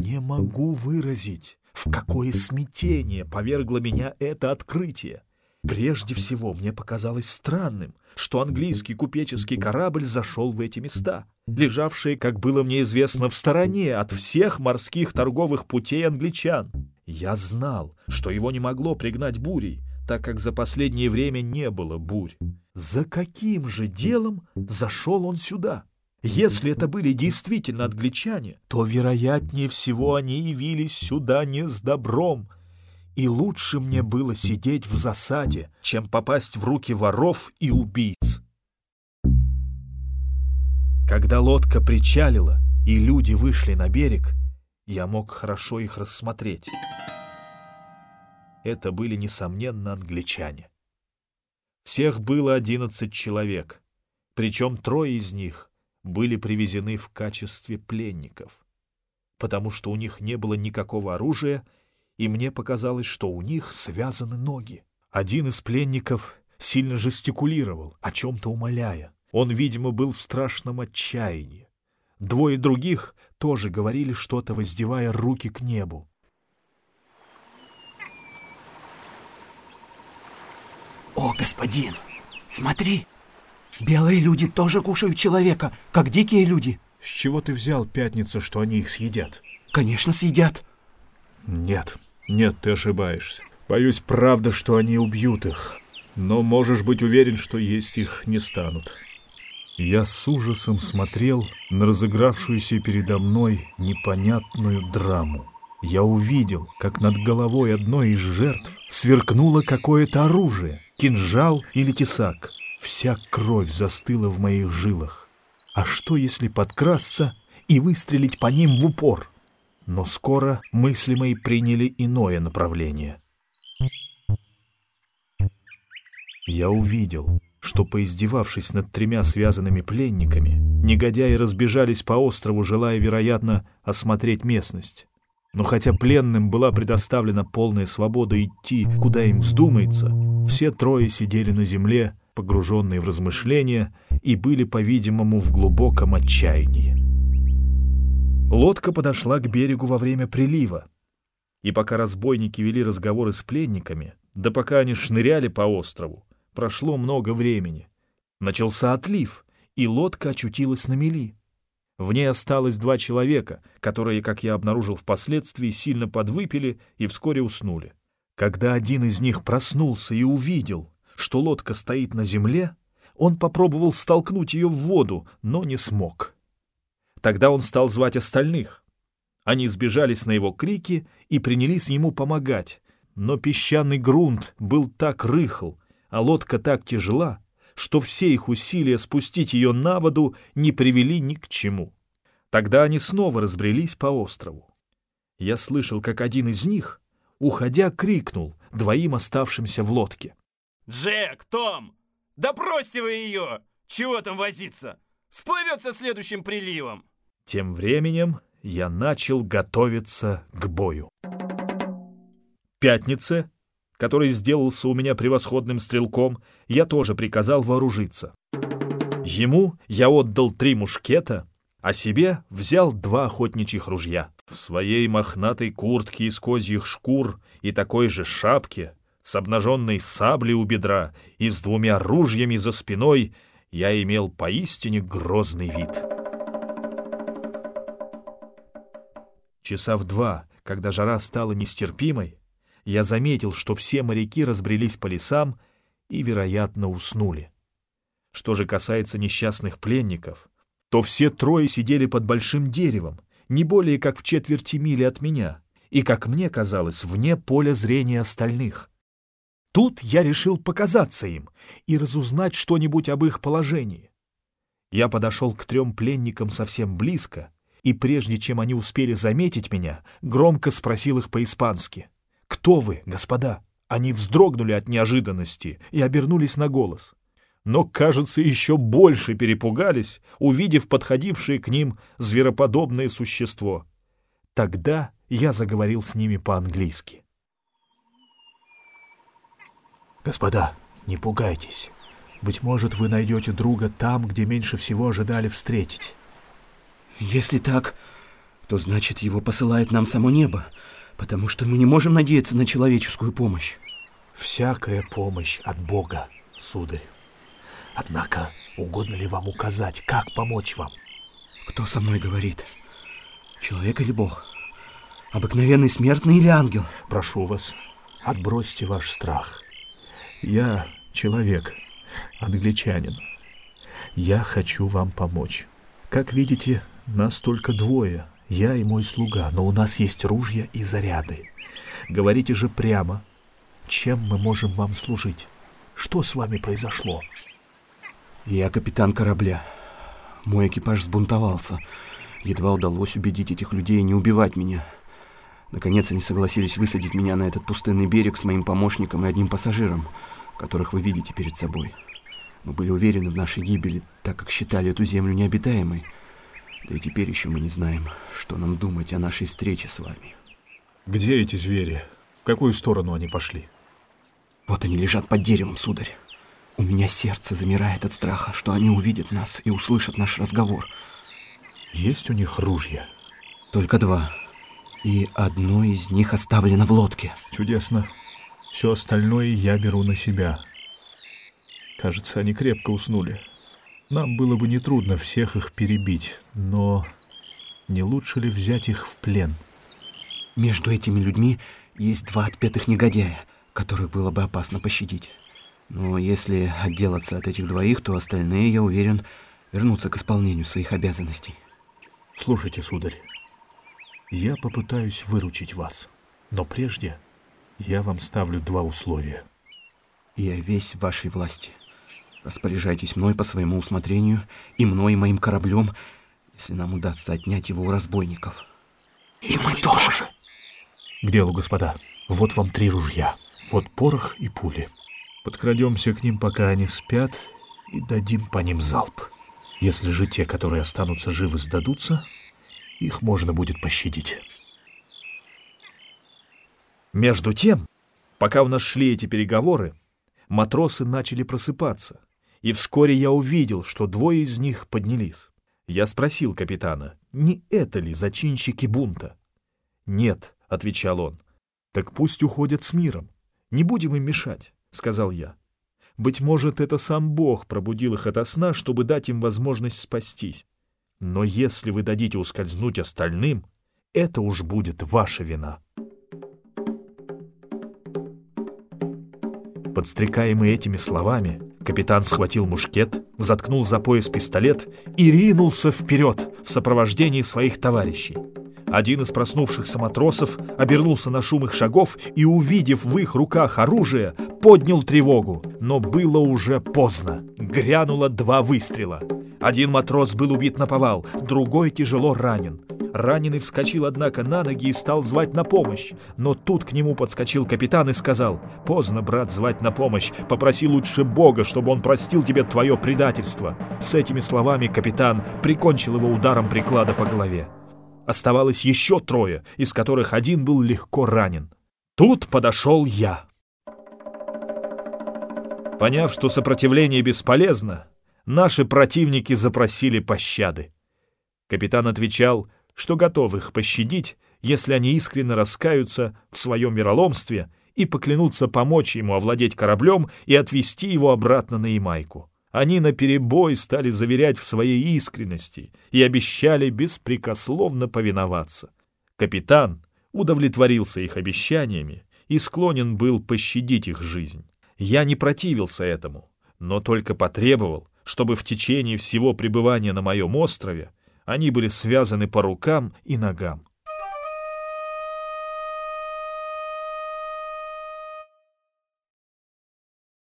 Не могу выразить, в какое смятение повергло меня это открытие. Прежде всего, мне показалось странным, что английский купеческий корабль зашел в эти места, лежавшие, как было мне известно, в стороне от всех морских торговых путей англичан. Я знал, что его не могло пригнать бурей, так как за последнее время не было бурь. За каким же делом зашел он сюда? Если это были действительно англичане, то, вероятнее всего, они явились сюда не с добром — и лучше мне было сидеть в засаде, чем попасть в руки воров и убийц. Когда лодка причалила и люди вышли на берег, я мог хорошо их рассмотреть. Это были, несомненно, англичане. Всех было одиннадцать человек, причем трое из них были привезены в качестве пленников, потому что у них не было никакого оружия — и мне показалось, что у них связаны ноги. Один из пленников сильно жестикулировал, о чем-то умоляя. Он, видимо, был в страшном отчаянии. Двое других тоже говорили что-то, воздевая руки к небу. «О, господин, смотри! Белые люди тоже кушают человека, как дикие люди!» «С чего ты взял, Пятница, что они их съедят?» «Конечно, съедят!» «Нет, нет, ты ошибаешься. Боюсь, правда, что они убьют их. Но можешь быть уверен, что есть их не станут. Я с ужасом смотрел на разыгравшуюся передо мной непонятную драму. Я увидел, как над головой одной из жертв сверкнуло какое-то оружие, кинжал или тесак. Вся кровь застыла в моих жилах. А что, если подкрасться и выстрелить по ним в упор? Но скоро мысли мои приняли иное направление. Я увидел, что, поиздевавшись над тремя связанными пленниками, негодяи разбежались по острову, желая, вероятно, осмотреть местность. Но хотя пленным была предоставлена полная свобода идти, куда им вздумается, все трое сидели на земле, погруженные в размышления, и были, по-видимому, в глубоком отчаянии. Лодка подошла к берегу во время прилива, и пока разбойники вели разговоры с пленниками, да пока они шныряли по острову, прошло много времени. Начался отлив, и лодка очутилась на мели. В ней осталось два человека, которые, как я обнаружил впоследствии, сильно подвыпили и вскоре уснули. Когда один из них проснулся и увидел, что лодка стоит на земле, он попробовал столкнуть ее в воду, но не смог. Тогда он стал звать остальных. Они сбежались на его крики и принялись ему помогать, но песчаный грунт был так рыхл, а лодка так тяжела, что все их усилия спустить ее на воду не привели ни к чему. Тогда они снова разбрелись по острову. Я слышал, как один из них, уходя, крикнул двоим оставшимся в лодке. «Джек, Том, да бросьте вы ее! Чего там возиться? Сплывется следующим приливом!» Тем временем я начал готовиться к бою. Пятнице, который сделался у меня превосходным стрелком, я тоже приказал вооружиться. Ему я отдал три мушкета, а себе взял два охотничьих ружья. В своей мохнатой куртке из козьих шкур и такой же шапке, с обнаженной саблей у бедра и с двумя ружьями за спиной, я имел поистине грозный вид. Часа в два, когда жара стала нестерпимой, я заметил, что все моряки разбрелись по лесам и, вероятно, уснули. Что же касается несчастных пленников, то все трое сидели под большим деревом, не более как в четверти мили от меня, и, как мне казалось, вне поля зрения остальных. Тут я решил показаться им и разузнать что-нибудь об их положении. Я подошел к трем пленникам совсем близко и прежде чем они успели заметить меня, громко спросил их по-испански. «Кто вы, господа?» Они вздрогнули от неожиданности и обернулись на голос. Но, кажется, еще больше перепугались, увидев подходившее к ним звероподобное существо. Тогда я заговорил с ними по-английски. «Господа, не пугайтесь. Быть может, вы найдете друга там, где меньше всего ожидали встретить. Если так, то значит его посылает нам само небо, потому что мы не можем надеяться на человеческую помощь. Всякая помощь от Бога, сударь. Однако, угодно ли вам указать, как помочь вам? Кто со мной говорит? Человек или Бог? Обыкновенный смертный или ангел? Прошу вас, отбросьте ваш страх. Я человек, англичанин. Я хочу вам помочь. Как видите, нас только двое, я и мой слуга, но у нас есть ружья и заряды. Говорите же прямо, чем мы можем вам служить? Что с вами произошло? Я капитан корабля. Мой экипаж взбунтовался. Едва удалось убедить этих людей не убивать меня. Наконец они согласились высадить меня на этот пустынный берег с моим помощником и одним пассажиром, которых вы видите перед собой. Мы были уверены в нашей гибели, так как считали эту землю необитаемой. Да и теперь еще мы не знаем, что нам думать о нашей встрече с вами. Где эти звери? В какую сторону они пошли? Вот они лежат под деревом, сударь. У меня сердце замирает от страха, что они увидят нас и услышат наш разговор. Есть у них ружья? Только два. И одно из них оставлено в лодке. Чудесно. Все остальное я беру на себя. Кажется, они крепко уснули. Нам было бы нетрудно всех их перебить, но не лучше ли взять их в плен? Между этими людьми есть два отпетых негодяя, которых было бы опасно пощадить. Но если отделаться от этих двоих, то остальные, я уверен, вернутся к исполнению своих обязанностей. Слушайте, сударь, я попытаюсь выручить вас, но прежде я вам ставлю два условия. Я весь в вашей власти. Распоряжайтесь мной по своему усмотрению и мной и моим кораблем, если нам удастся отнять его у разбойников. И мы тоже. К делу, господа. Вот вам три ружья. Вот порох и пули. Подкрадемся к ним, пока они спят, и дадим по ним залп. Если же те, которые останутся живы, сдадутся, их можно будет пощадить. Между тем, пока у нас шли эти переговоры, матросы начали просыпаться, и вскоре я увидел, что двое из них поднялись. Я спросил капитана, не это ли зачинщики бунта? «Нет», — отвечал он, — «так пусть уходят с миром, не будем им мешать». — сказал я. «Быть может, это сам Бог пробудил их ото сна, чтобы дать им возможность спастись. Но если вы дадите ускользнуть остальным, это уж будет ваша вина». Подстрекаемый этими словами, капитан схватил мушкет, заткнул за пояс пистолет и ринулся вперед в сопровождении своих товарищей. Один из проснувшихся матросов обернулся на шум их шагов и, увидев в их руках оружие, поднял тревогу. Но было уже поздно. Грянуло два выстрела. Один матрос был убит на повал, другой тяжело ранен. Раненый вскочил, однако, на ноги и стал звать на помощь. Но тут к нему подскочил капитан и сказал, «Поздно, брат, звать на помощь. Попроси лучше Бога, чтобы он простил тебе твое предательство». С этими словами капитан прикончил его ударом приклада по голове. Оставалось еще трое, из которых один был легко ранен. Тут подошел я. Поняв, что сопротивление бесполезно, наши противники запросили пощады. Капитан отвечал, что готов их пощадить, если они искренне раскаются в своем вероломстве и поклянутся помочь ему овладеть кораблем и отвезти его обратно на Ямайку. Они наперебой стали заверять в своей искренности и обещали беспрекословно повиноваться. Капитан удовлетворился их обещаниями и склонен был пощадить их жизнь. Я не противился этому, но только потребовал, чтобы в течение всего пребывания на моем острове они были связаны по рукам и ногам.